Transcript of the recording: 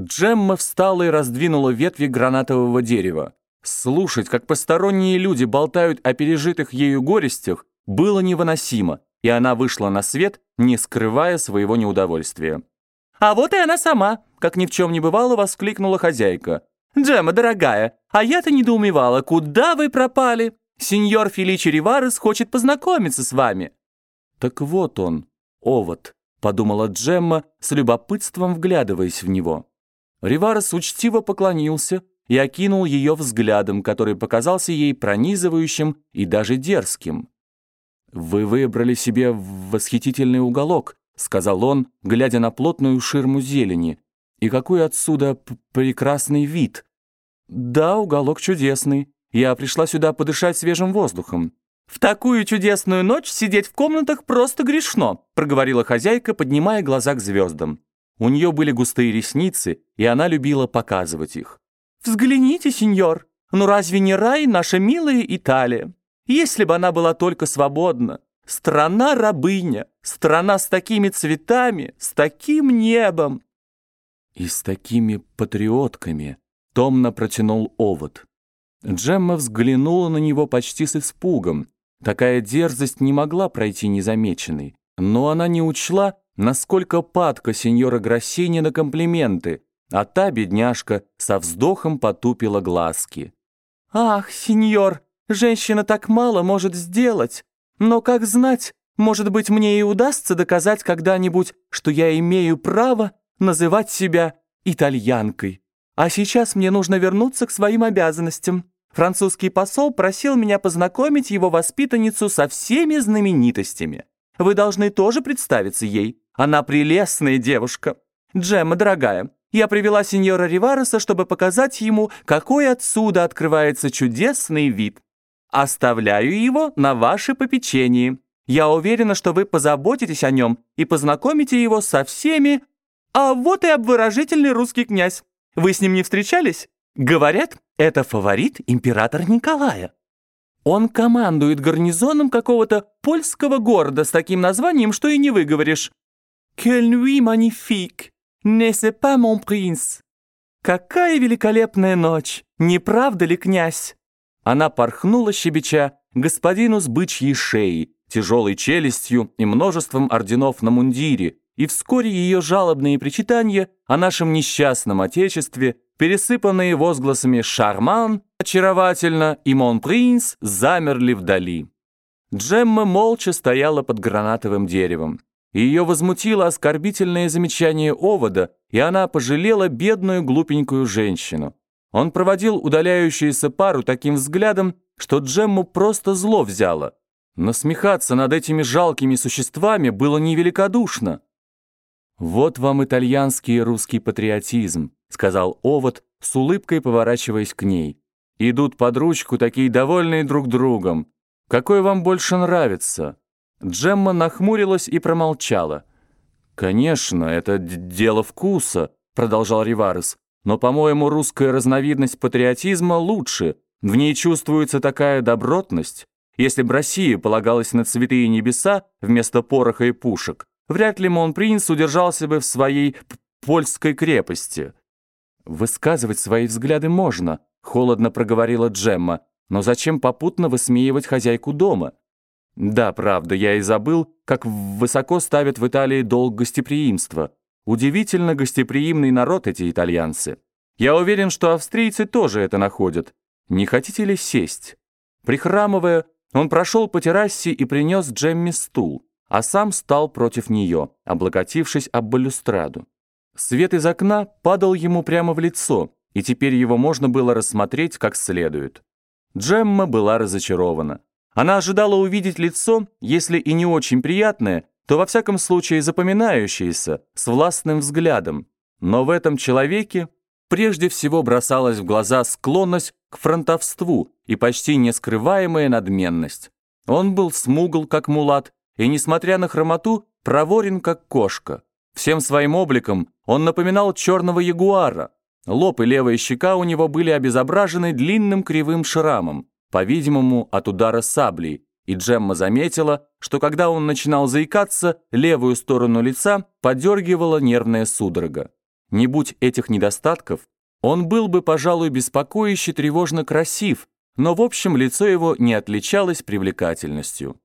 Джемма встала и раздвинула ветви гранатового дерева. Слушать, как посторонние люди болтают о пережитых ею горестях, было невыносимо, и она вышла на свет, не скрывая своего неудовольствия. «А вот и она сама!» — как ни в чем не бывало, воскликнула хозяйка. «Джемма, дорогая, а я-то недоумевала, куда вы пропали? Сеньор Феличи Риварес хочет познакомиться с вами». «Так вот он, овод», — подумала Джемма, с любопытством вглядываясь в него. Риварес учтиво поклонился и окинул ее взглядом, который показался ей пронизывающим и даже дерзким. «Вы выбрали себе восхитительный уголок», — сказал он, глядя на плотную ширму зелени. «И какой отсюда прекрасный вид!» «Да, уголок чудесный. Я пришла сюда подышать свежим воздухом». «В такую чудесную ночь сидеть в комнатах просто грешно», — проговорила хозяйка, поднимая глаза к звездам. У нее были густые ресницы, и она любила показывать их. «Взгляните, сеньор, ну разве не рай наша милая Италия?» Если бы она была только свободна. Страна-рабыня, страна с такими цветами, с таким небом. И с такими патриотками, томно протянул овод. Джемма взглянула на него почти с испугом. Такая дерзость не могла пройти незамеченной. Но она не учла, насколько падка сеньора Гроссини на комплименты, а та бедняжка со вздохом потупила глазки. «Ах, сеньор!» Женщина так мало может сделать. Но как знать, может быть, мне и удастся доказать когда-нибудь, что я имею право называть себя итальянкой. А сейчас мне нужно вернуться к своим обязанностям. Французский посол просил меня познакомить его воспитанницу со всеми знаменитостями. Вы должны тоже представиться ей. Она прелестная девушка. Джемма, дорогая, я привела сеньора Ривареса, чтобы показать ему, какой отсюда открывается чудесный вид. Оставляю его на ваше попечение. Я уверена, что вы позаботитесь о нем и познакомите его со всеми. А вот и обворожительный русский князь. Вы с ним не встречались? Говорят, это фаворит императора Николая. Он командует гарнизоном какого-то польского города с таким названием, что и не выговоришь. «Quelle nuit magnifique! N'est-ce pas mon prince?» Какая великолепная ночь! Не правда ли, князь? Она порхнула щебеча господину с бычьей шеей, тяжелой челюстью и множеством орденов на мундире, и вскоре ее жалобные причитания о нашем несчастном отечестве, пересыпанные возгласами «Шарман», «Очаровательно» и «Мон принц» замерли вдали. Джемма молча стояла под гранатовым деревом. Ее возмутило оскорбительное замечание овода, и она пожалела бедную глупенькую женщину. Он проводил удаляющуюся пару таким взглядом, что Джемму просто зло взяло. Насмехаться над этими жалкими существами было невеликодушно. «Вот вам итальянский и русский патриотизм», — сказал Овод, с улыбкой поворачиваясь к ней. «Идут под ручку, такие довольные друг другом. Какой вам больше нравится?» Джемма нахмурилась и промолчала. «Конечно, это дело вкуса», — продолжал Риварес. Но, по-моему, русская разновидность патриотизма лучше. В ней чувствуется такая добротность. Если бы Россия полагалась на цветы и небеса вместо пороха и пушек, вряд ли Монпринц удержался бы в своей польской крепости. «Высказывать свои взгляды можно», — холодно проговорила Джемма. «Но зачем попутно высмеивать хозяйку дома?» «Да, правда, я и забыл, как высоко ставят в Италии долг гостеприимства». Удивительно гостеприимный народ эти итальянцы. Я уверен, что австрийцы тоже это находят. Не хотите ли сесть? Прихрамывая, он прошел по террасе и принес Джемми стул, а сам стал против нее, облокотившись об балюстраду. Свет из окна падал ему прямо в лицо, и теперь его можно было рассмотреть как следует. Джемма была разочарована. Она ожидала увидеть лицо, если и не очень приятное, то во всяком случае запоминающееся, с властным взглядом. Но в этом человеке прежде всего бросалась в глаза склонность к фронтовству и почти нескрываемая надменность. Он был смугл, как мулат, и, несмотря на хромоту, проворен, как кошка. Всем своим обликом он напоминал черного ягуара. Лоб и левая щека у него были обезображены длинным кривым шрамом, по-видимому, от удара саблей, и Джемма заметила, что когда он начинал заикаться, левую сторону лица подергивала нервная судорога. Не будь этих недостатков, он был бы, пожалуй, беспокоище тревожно красив, но в общем лицо его не отличалось привлекательностью.